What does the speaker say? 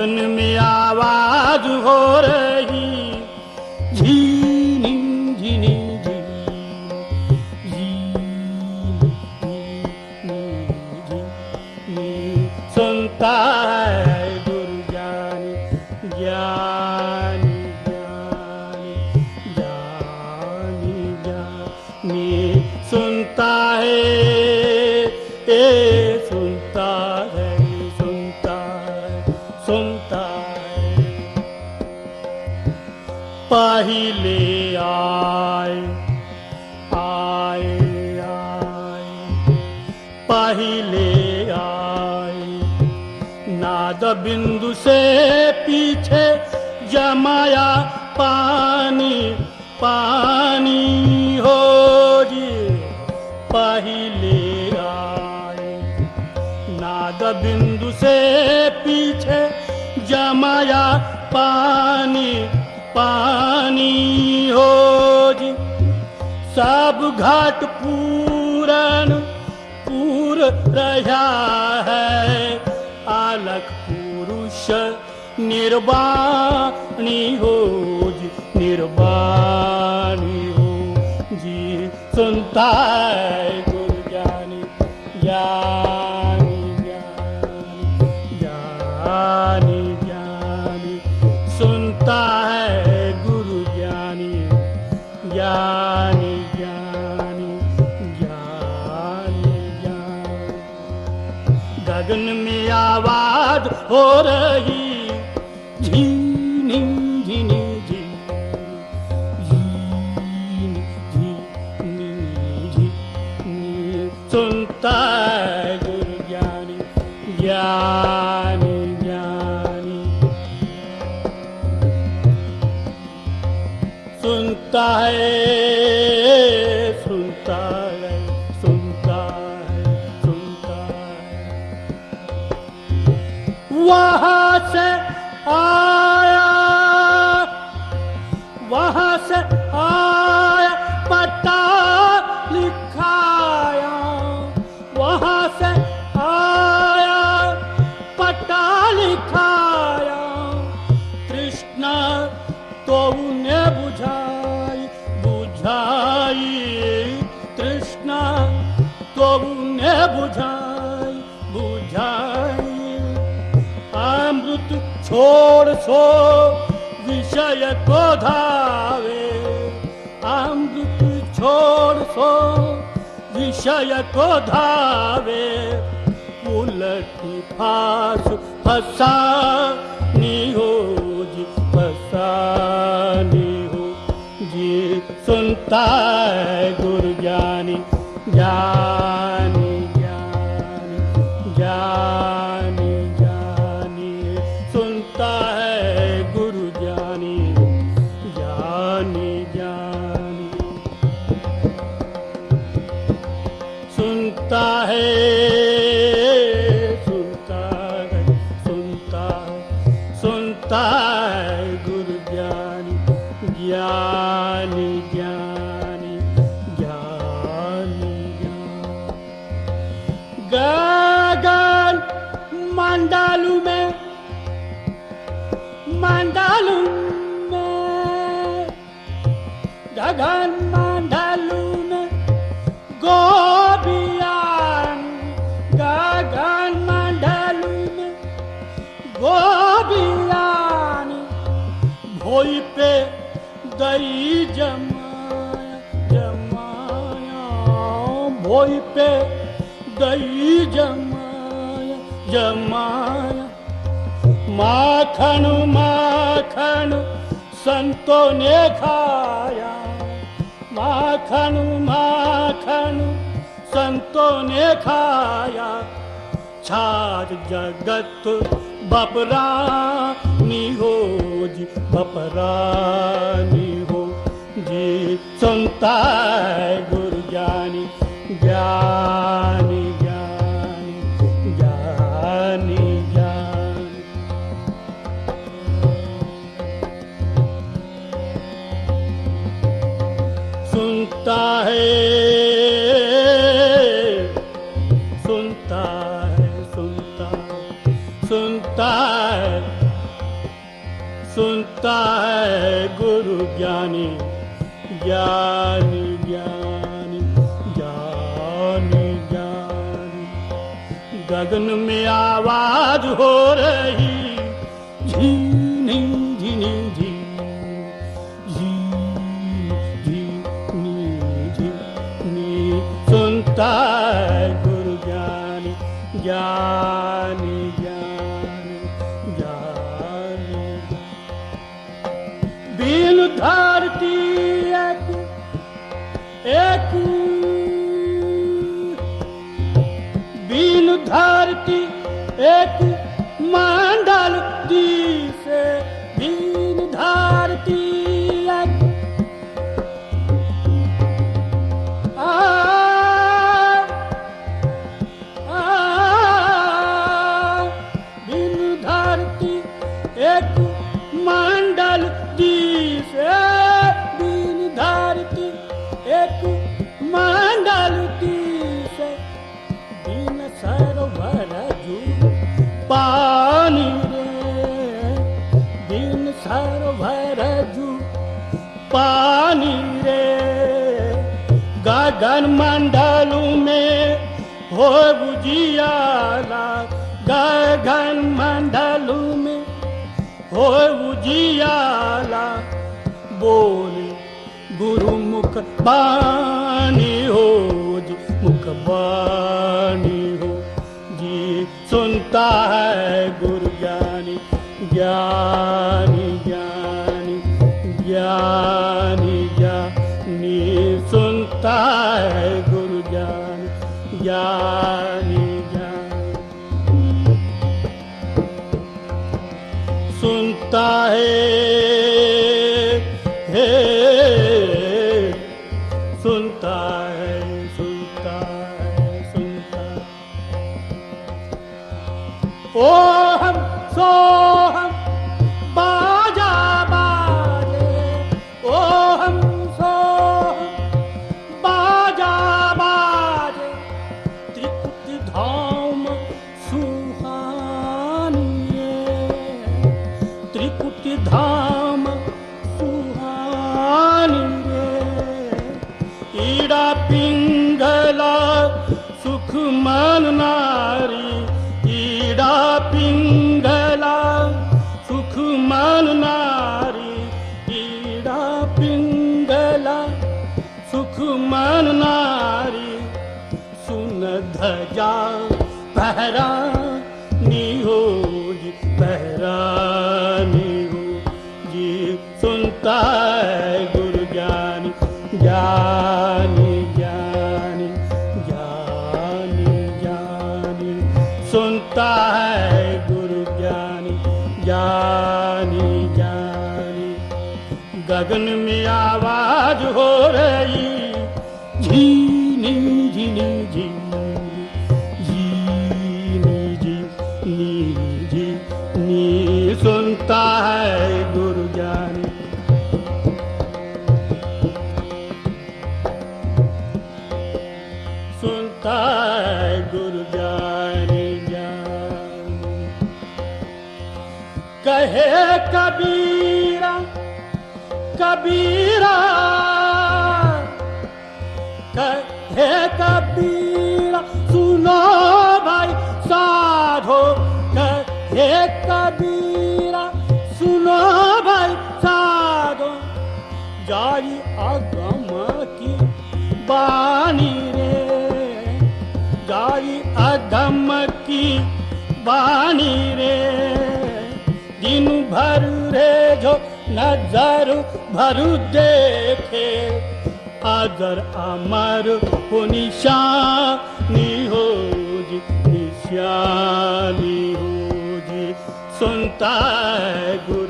लगन में आवाज़ हो रे। धुंध से पीछे जमाया पानी पानी हो जी। पहले आए नाग बिंदु से पीछे जमाया पानी पानी हो जी। सब घाट पूरन पूर रहा है मोक्ष निर्वाणी हो जी निर्वाणी हो जी। सुनता है गुरु ज्ञानी या हो रही झीनी सो विषय को धावे अमृत छोड़ सो विषय को धावे उलट फास फसा हो जी पसीज हो जी सुनता गुरु ज्ञानी ज्ञानी ज्ञानी ज्ञानी। गगन मंडालू में मंडालू में गगन गी जमा जाया मान मा संतो खाया मान मा संतो ने खाया क्षात्र जगत बपरानी हो जी बपरानी बपरा निरा सु ज्ञानी ज्ञानी ज्ञानी सुनता है सुनता है, सुनता सुनता है सुनता है गुरु ज्ञानी ज्ञानी गगन में आवाज़ हो रही। झीनी जू पानी रे। गगन मंडल में हो बुझियाला गगन मंडल में हो बुझियाला बोल गुरु मुख बानी हो जी, मुख बानी हो जी। सुनता है गुरु ज्ञानी ज्ञानी। ज्ञानी ज्ञानी सुनता है गुरु ज्ञान ज्ञानी ज्ञान सुनता है सुख मन नारी ईड़ा पिंगला। सुख मन नारी ईड़ा पिंगला। सुख मन नारी सुन धजा पहरा नी हो जी पहरा नी हो जी सुनता है आवाज़ हो रही। झीनी झीनी झीनी झीनी झीनी झीनी सुनता है गुरु ज्ञानी सुनता है गुरु ज्ञानी ज्ञानी कहे कबीरा कबीरा जाई अगम की बानी रे। जाई अगम की बानी रे। दिन भर रे जो नजर भरू देखे आदर अमर हो निशानी हो जी निशानी हो जी सुनता है गुरु